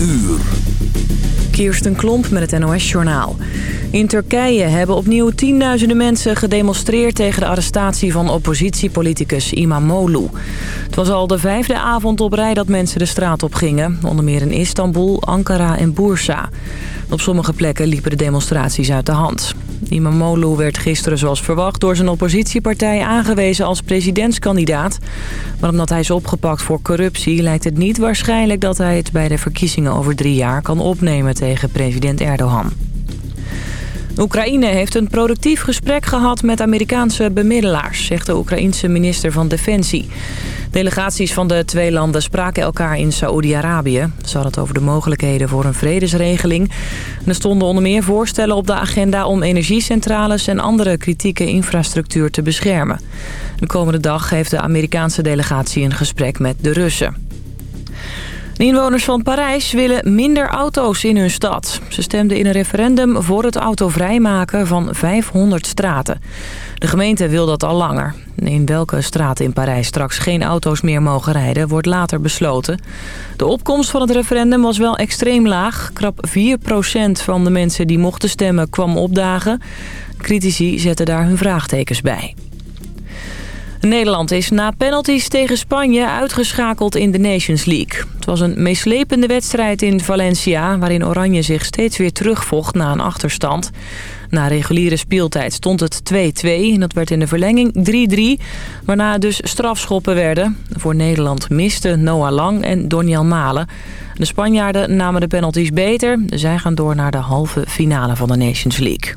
uur. Kirsten Klomp met het NOS-journaal. In Turkije hebben opnieuw tienduizenden mensen gedemonstreerd... tegen de arrestatie van oppositiepoliticus Imamoglu. Het was al de vijfde avond op rij dat mensen de straat op gingen. Onder meer in Istanbul, Ankara en Bursa. Op sommige plekken liepen de demonstraties uit de hand. Imamoglu werd gisteren zoals verwacht door zijn oppositiepartij aangewezen als presidentskandidaat. Maar omdat hij is opgepakt voor corruptie lijkt het niet waarschijnlijk dat hij het bij de verkiezingen over drie jaar kan opnemen tegen president Erdogan. Oekraïne heeft een productief gesprek gehad met Amerikaanse bemiddelaars, zegt de Oekraïense minister van Defensie. Delegaties van de twee landen spraken elkaar in Saoedi-Arabië. Ze hadden het over de mogelijkheden voor een vredesregeling. er stonden onder meer voorstellen op de agenda om energiecentrales en andere kritieke infrastructuur te beschermen. De komende dag heeft de Amerikaanse delegatie een gesprek met de Russen. De inwoners van Parijs willen minder auto's in hun stad. Ze stemden in een referendum voor het autovrijmaken van 500 straten. De gemeente wil dat al langer. In welke straten in Parijs straks geen auto's meer mogen rijden... wordt later besloten. De opkomst van het referendum was wel extreem laag. Krap 4% van de mensen die mochten stemmen kwam opdagen. Critici zetten daar hun vraagtekens bij. Nederland is na penalties tegen Spanje uitgeschakeld in de Nations League. Het was een meeslepende wedstrijd in Valencia... waarin Oranje zich steeds weer terugvocht na een achterstand. Na reguliere speeltijd stond het 2-2 en dat werd in de verlenging 3-3... waarna dus strafschoppen werden. Voor Nederland misten Noah Lang en Donjan Malen. De Spanjaarden namen de penalties beter. Zij gaan door naar de halve finale van de Nations League.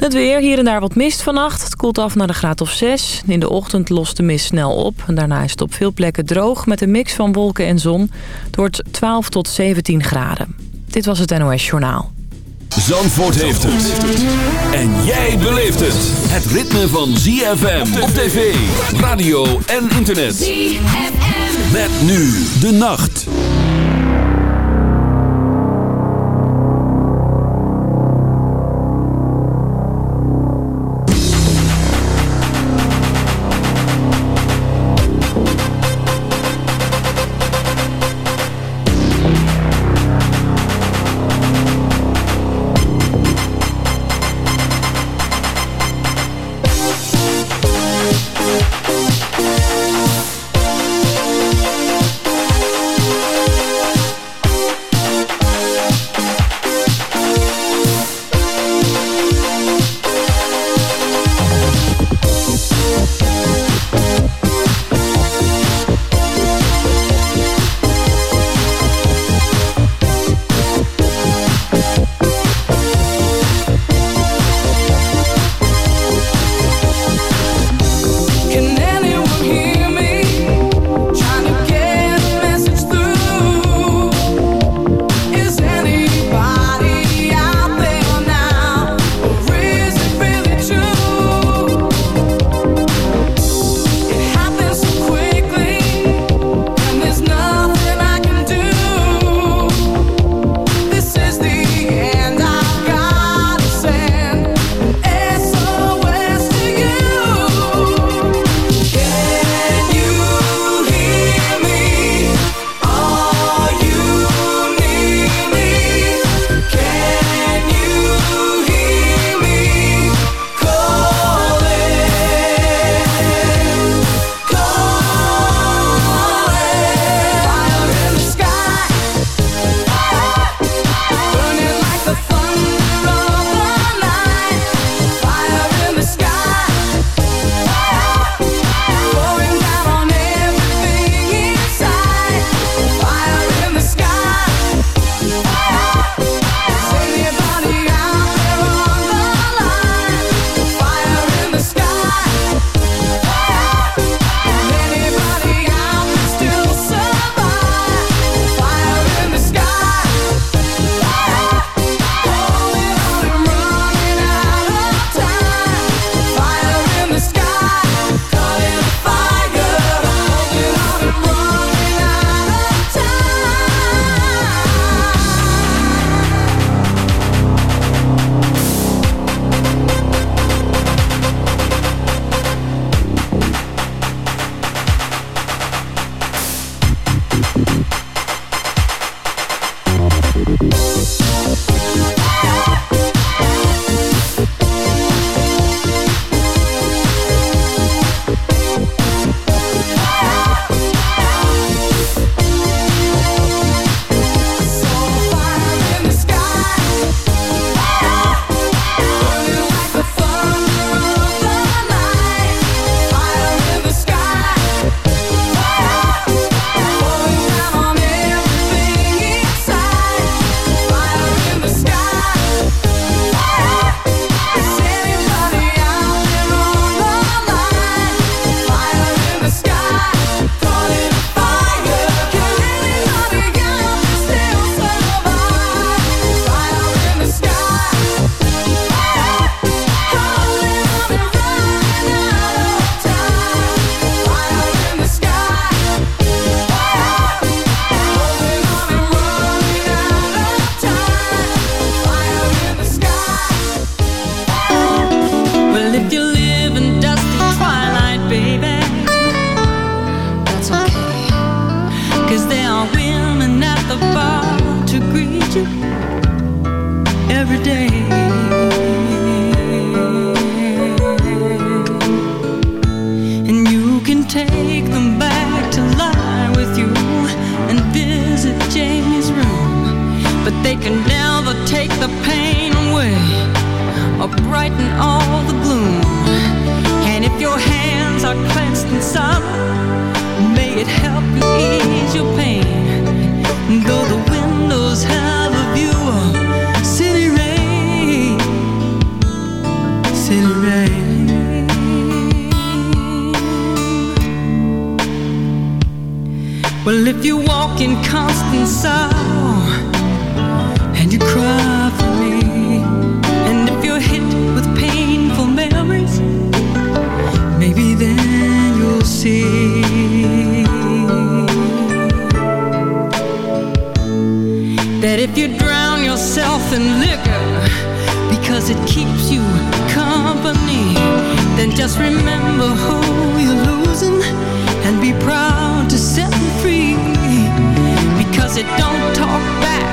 Het weer, hier en daar wat mist vannacht. Het koelt af naar de graad of 6. In de ochtend lost de mist snel op. En daarna is het op veel plekken droog met een mix van wolken en zon. Het wordt 12 tot 17 graden. Dit was het NOS Journaal. Zandvoort heeft het. En jij beleeft het. Het ritme van ZFM op tv, radio en internet. ZFM. Met nu de nacht.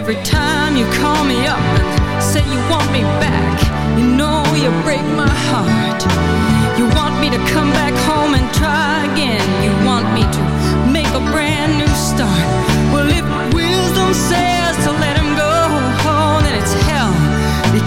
Every time you call me up and say you want me back, you know you break my heart. You want me to come back home and try again. You want me to make a brand new start. Well, if wisdom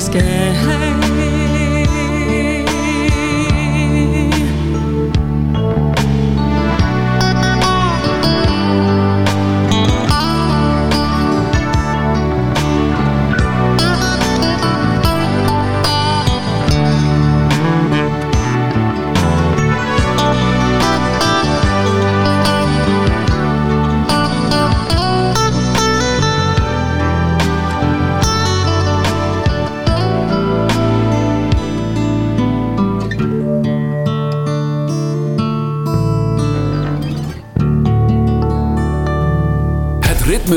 scared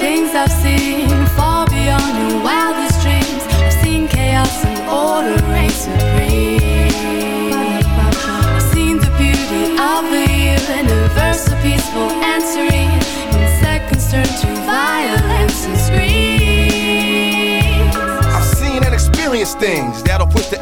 Things I've seen far beyond your wildest dreams. I've seen chaos and order reign supreme. I've seen the beauty of the universe, a peaceful and seconds turn to violence and screams. I've seen and experienced things that'll push the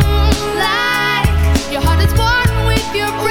Your brain,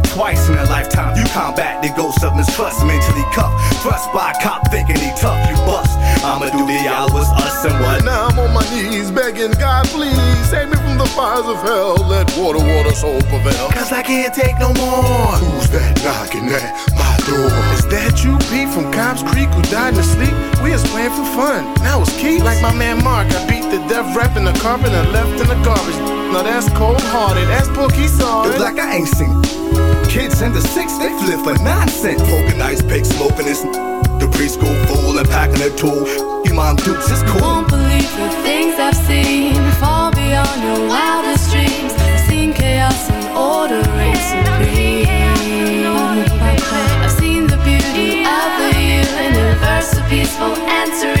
Twice in a lifetime, you combat the ghost of mistrust. Mentally cuffed, thrust by a cop thinking he tough. You bust. I'ma do the hours, us and what? Now I'm on my knees begging God, please save me from the fires of hell. Let water, water, soul prevail. Cause I can't take no more. Who's that knocking at my door? Is that you, Pete, from Cobb's Creek, who died in his sleep? We was playing for fun. Now it's Keith. Like my man Mark, I beat the death rap in the carpet and left in the garbage. Now that's cold hearted. That's Pookie saw Look it. like I ain't seen Kids in the six, they flip for nonsense. Poking ice pick, smoking this. The preschool fool and packing a tool. You mom dukes is cool. Won't believe the things tears of happiness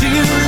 to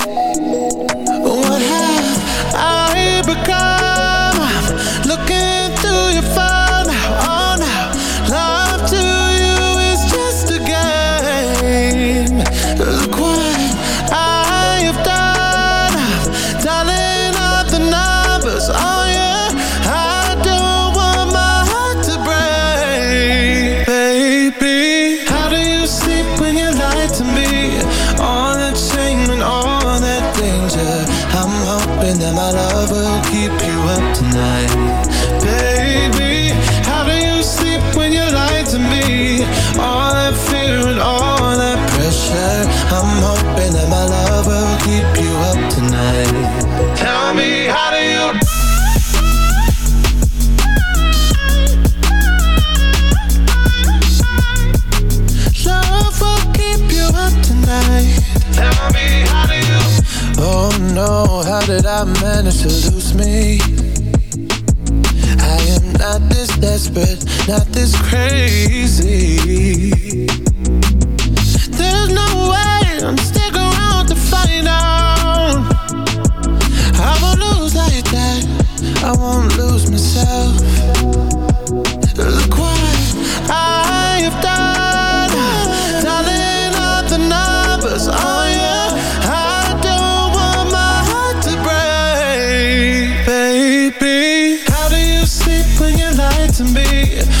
not this crazy. There's no way I'm stick around to find out. I won't lose like that. I won't lose myself. Look what I have done, dialing up the numbers on you. I don't want my heart to break, baby. How do you sleep when you lie to me?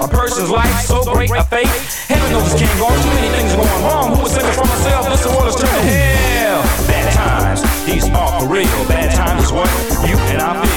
A person's life so great a fate. Heaven knows this can't go on. Too many things going wrong. Who was saving for myself? This world is turning hell. Bad times, these are for real. Bad times is what you and I feel.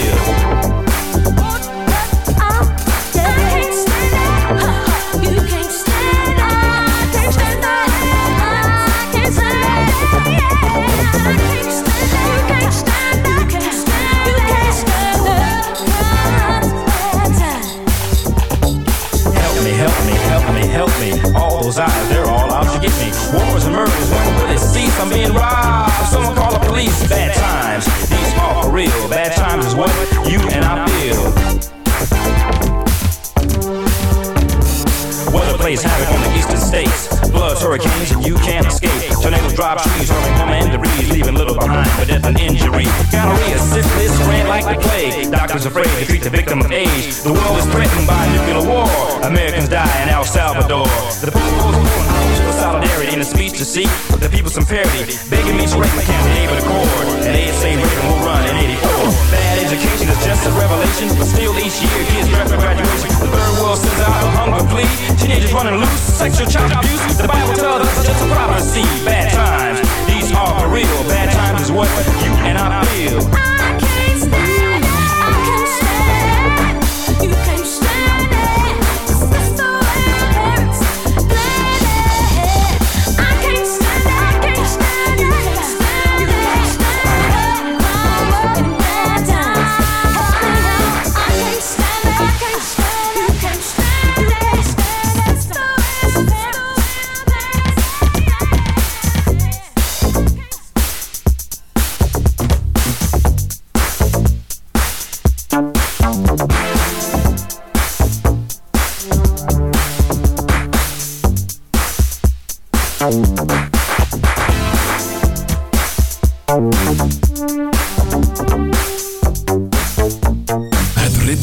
some parody, Begging me to write my county name of the chord. And they say we will run in 84. Bad education is just a revelation, but still each year kids draft for graduation. The third world sends out a hunger plea. Teenagers running loose, sexual child abuse. The Bible tells us it's just a prophecy. Bad times, these are for real. Bad times is what you and I feel. I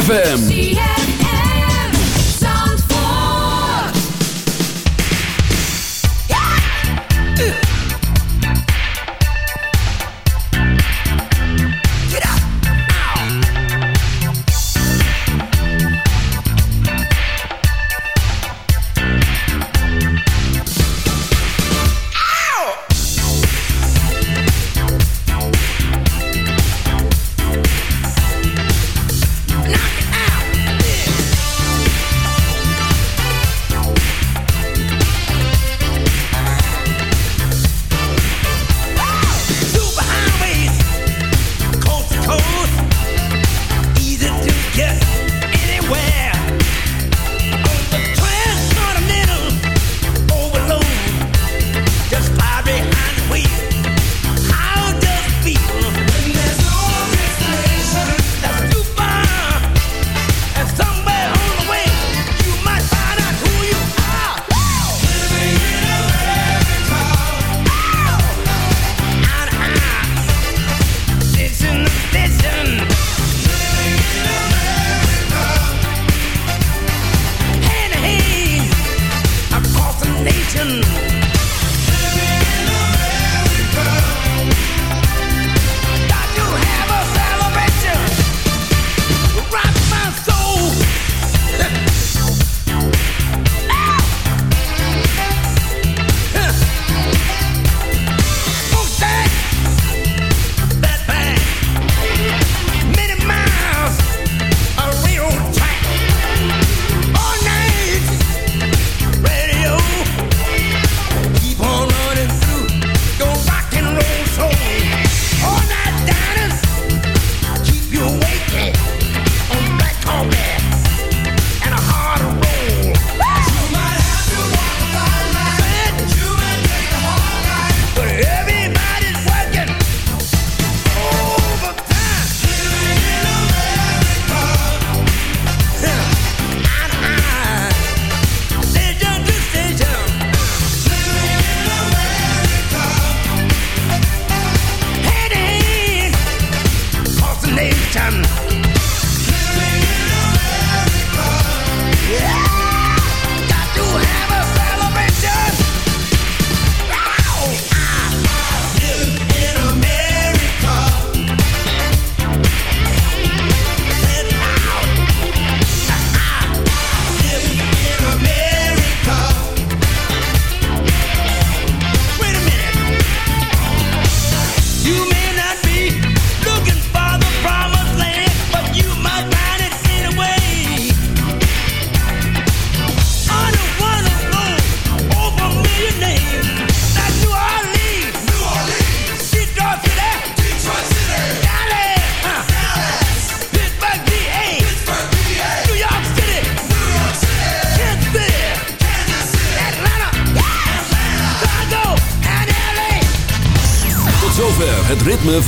ZFM.